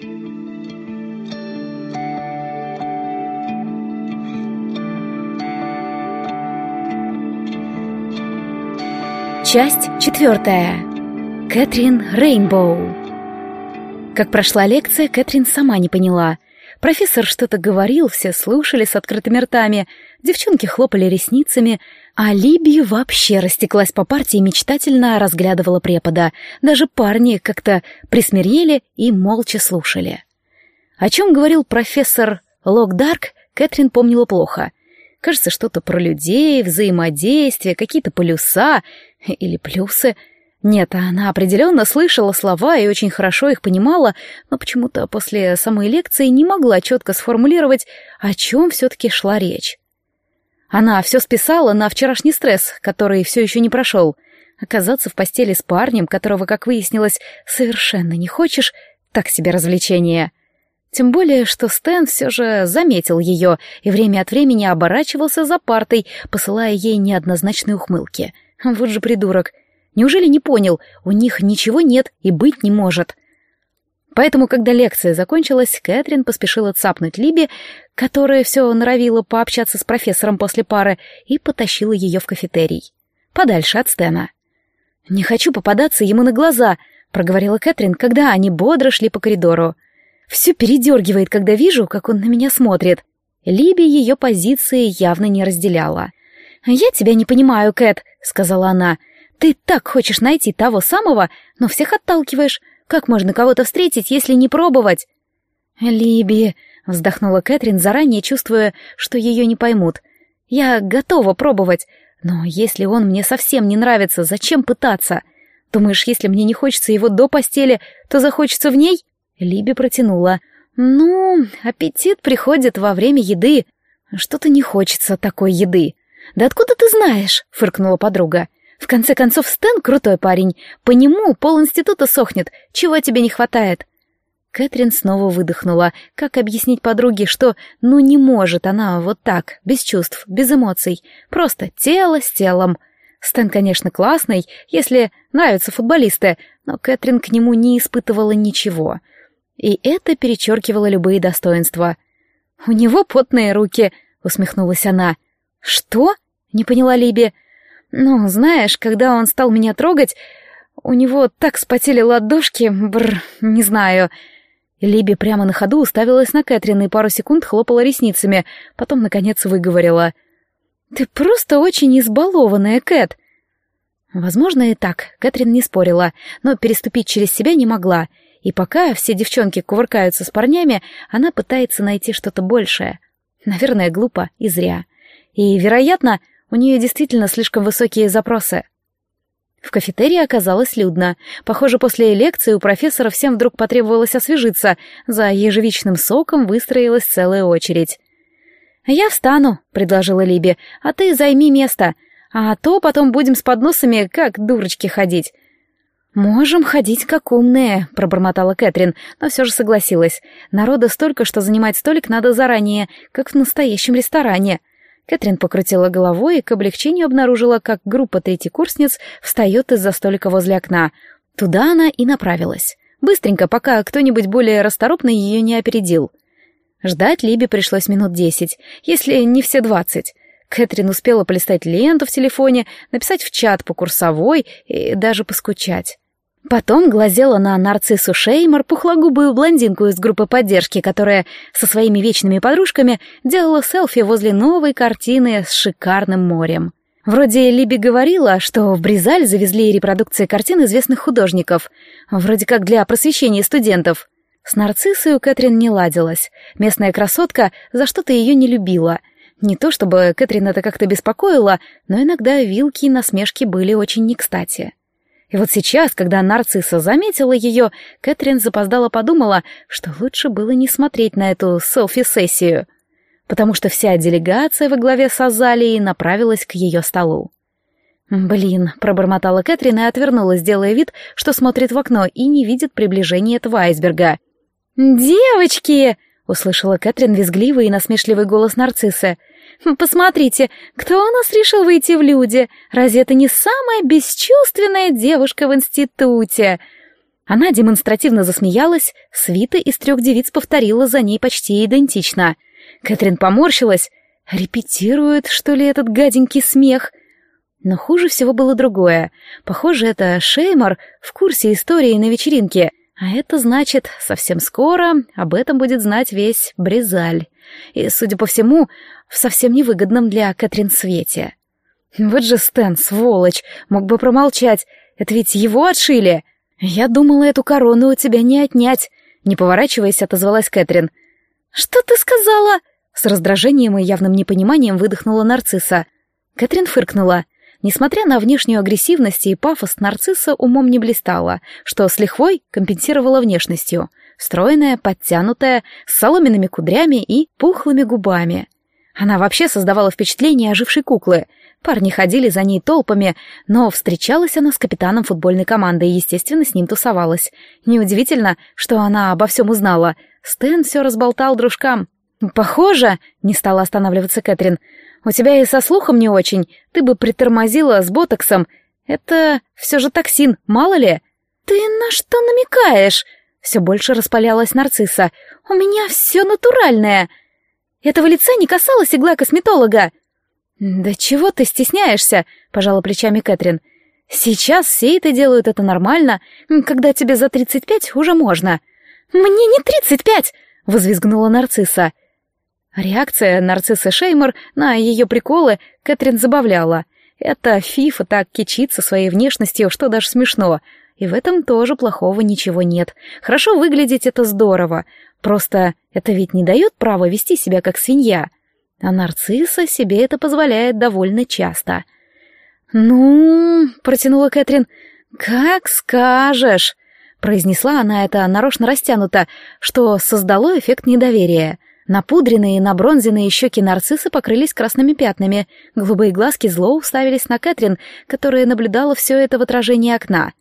Часть четвертая. Кэтрин Рейнбоу. Как прошла лекция, Кэтрин сама не поняла. Профессор что-то говорил, все слушали с открытыми ртами, девчонки хлопали ресницами, а Либи вообще растеклась по партии и мечтательно разглядывала препода. Даже парни как-то присмирели и молча слушали. О чем говорил профессор Локдарк, Кэтрин помнила плохо. Кажется, что-то про людей, взаимодействие, какие-то полюса или плюсы. Нет, она определенно слышала слова и очень хорошо их понимала, но почему-то после самой лекции не могла четко сформулировать, о чем все-таки шла речь. Она все списала на вчерашний стресс, который все еще не прошел. Оказаться в постели с парнем, которого, как выяснилось, совершенно не хочешь, так себе развлечение. Тем более, что Стэн все же заметил ее и время от времени оборачивался за партой, посылая ей неоднозначные ухмылки. Вот же придурок. Неужели не понял, у них ничего нет и быть не может? Поэтому, когда лекция закончилась, Кэтрин поспешила цапнуть Либи, которая все норовила пообщаться с профессором после пары, и потащила ее в кафетерий. Подальше от Стэна. «Не хочу попадаться ему на глаза», — проговорила Кэтрин, когда они бодро шли по коридору. Все передергивает, когда вижу, как он на меня смотрит. Либи ее позиции явно не разделяла. «Я тебя не понимаю, Кэт», — сказала она. «Ты так хочешь найти того самого, но всех отталкиваешь. Как можно кого-то встретить, если не пробовать?» «Либи», — вздохнула Кэтрин, заранее чувствуя, что ее не поймут. «Я готова пробовать, но если он мне совсем не нравится, зачем пытаться? Думаешь, если мне не хочется его до постели, то захочется в ней?» Либи протянула. «Ну, аппетит приходит во время еды. Что-то не хочется такой еды». «Да откуда ты знаешь?» — фыркнула подруга. «В конце концов, Стэн крутой парень. По нему пол института сохнет. Чего тебе не хватает?» Кэтрин снова выдохнула. Как объяснить подруге, что, ну, не может она вот так, без чувств, без эмоций, просто тело с телом. Стэн, конечно, классный, если нравятся футболисты, но Кэтрин к нему не испытывала ничего — и это перечеркивало любые достоинства. «У него потные руки», — усмехнулась она. «Что?» — не поняла Либи. «Ну, знаешь, когда он стал меня трогать, у него так спотели ладошки, бр, не знаю». Либи прямо на ходу уставилась на Кэтрин и пару секунд хлопала ресницами, потом, наконец, выговорила. «Ты просто очень избалованная, Кэт!» Возможно, и так, Кэтрин не спорила, но переступить через себя не могла — и пока все девчонки кувыркаются с парнями, она пытается найти что-то большее. Наверное, глупо и зря. И, вероятно, у нее действительно слишком высокие запросы. В кафетерии оказалось людно. Похоже, после лекции у профессора всем вдруг потребовалось освежиться. За ежевичным соком выстроилась целая очередь. «Я встану», — предложила Либи, — «а ты займи место. А то потом будем с подносами как дурочки ходить. «Можем ходить как умные», — пробормотала Кэтрин, но все же согласилась. «Народа столько, что занимать столик надо заранее, как в настоящем ресторане». Кэтрин покрутила головой и к облегчению обнаружила, как группа третьекурсниц встает из-за столика возле окна. Туда она и направилась. Быстренько, пока кто-нибудь более расторопный ее не опередил. Ждать Либи пришлось минут десять, если не все двадцать. Кэтрин успела полистать ленту в телефоне, написать в чат по курсовой и даже поскучать. Потом глазела на нарциссу Шеймор, пухлогубую блондинку из группы поддержки, которая со своими вечными подружками делала селфи возле новой картины с шикарным морем. Вроде Либи говорила, что в Бризаль завезли репродукции картин известных художников, вроде как для просвещения студентов. С нарциссой у Кэтрин не ладилась. Местная красотка за что-то ее не любила. Не то чтобы Кэтрин это как-то беспокоило, но иногда вилки и насмешки были очень не кстати. И вот сейчас, когда нарцисса заметила ее, Кэтрин запоздала подумала, что лучше было не смотреть на эту селфи-сессию, потому что вся делегация во главе с Азалией направилась к ее столу. «Блин», — пробормотала Кэтрин и отвернулась, делая вид, что смотрит в окно и не видит приближения этого айсберга. «Девочки!» — услышала Кэтрин визгливый и насмешливый голос нарциссы. Посмотрите, кто у нас решил выйти в люди? Разве это не самая бесчувственная девушка в институте? Она демонстративно засмеялась, свита из трех девиц повторила за ней почти идентично. Кэтрин поморщилась. Репетирует, что ли, этот гаденький смех? Но хуже всего было другое. Похоже, это Шеймор в курсе истории на вечеринке. А это значит, совсем скоро об этом будет знать весь Бризаль. И, судя по всему, в совсем невыгодном для Кэтрин свете. Вот же Стэн, сволочь, мог бы промолчать. Это ведь его отшили. Я думала, эту корону у тебя не отнять. Не поворачиваясь, отозвалась Кэтрин. Что ты сказала? С раздражением и явным непониманием выдохнула нарцисса. Кэтрин фыркнула. Несмотря на внешнюю агрессивность и пафос, нарцисса умом не блистала, что с лихвой компенсировала внешностью. Стройная, подтянутая, с соломенными кудрями и пухлыми губами. Она вообще создавала впечатление ожившей куклы. Парни ходили за ней толпами, но встречалась она с капитаном футбольной команды и, естественно, с ним тусовалась. Неудивительно, что она обо всем узнала. Стэн все разболтал дружкам. «Похоже», — не стала останавливаться Кэтрин, у тебя и со слухом не очень. Ты бы притормозила с ботоксом. Это все же токсин, мало ли. Ты на что намекаешь? Все больше распалялась нарцисса. У меня все натуральное. Этого лица не касалась игла косметолога. Да чего ты стесняешься? Пожала плечами Кэтрин. Сейчас все это делают это нормально. Когда тебе за тридцать пять, уже можно. Мне не тридцать пять! Возвизгнула нарцисса. Реакция нарциссы Шеймер на ее приколы Кэтрин забавляла. Это Фифа так кичится своей внешностью, что даже смешно. И в этом тоже плохого ничего нет. Хорошо выглядеть — это здорово. Просто это ведь не дает права вести себя как свинья. А нарцисса себе это позволяет довольно часто. «Ну...» — протянула Кэтрин. «Как скажешь!» Произнесла она это нарочно растянуто, что создало эффект недоверия. Напудренные и набронзенные щеки нарциссы покрылись красными пятнами, голубые глазки зло уставились на Кэтрин, которая наблюдала все это в отражении окна.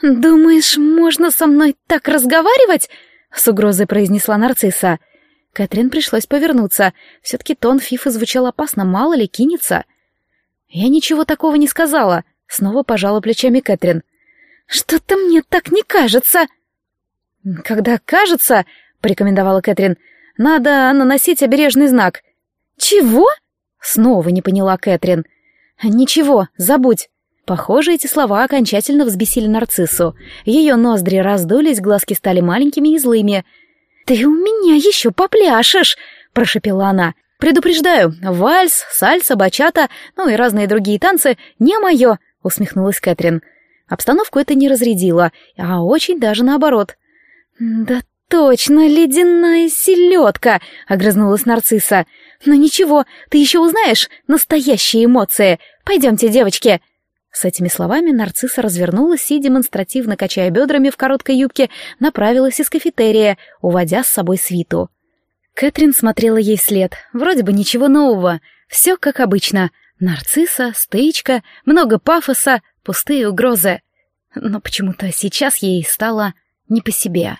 «Думаешь, можно со мной так разговаривать?» — с угрозой произнесла нарцисса. Кэтрин пришлось повернуться. Все-таки тон Фифы звучал опасно, мало ли кинется. «Я ничего такого не сказала», — снова пожала плечами Кэтрин. «Что-то мне так не кажется». «Когда кажется», — порекомендовала Кэтрин, — надо наносить обережный знак. Чего? Снова не поняла Кэтрин. Ничего, забудь. Похоже, эти слова окончательно взбесили нарциссу. Ее ноздри раздулись, глазки стали маленькими и злыми. «Ты у меня еще попляшешь!» — прошепела она. «Предупреждаю, вальс, сальса, бачата, ну и разные другие танцы не мое!» — усмехнулась Кэтрин. Обстановку это не разрядило, а очень даже наоборот. «Да «Точно, ледяная селедка!» — огрызнулась нарцисса. «Но ничего, ты еще узнаешь настоящие эмоции. Пойдемте, девочки!» С этими словами нарцисса развернулась и, демонстративно качая бедрами в короткой юбке, направилась из кафетерия, уводя с собой свиту. Кэтрин смотрела ей вслед. Вроде бы ничего нового. Все как обычно. Нарцисса, стычка, много пафоса, пустые угрозы. Но почему-то сейчас ей стало не по себе.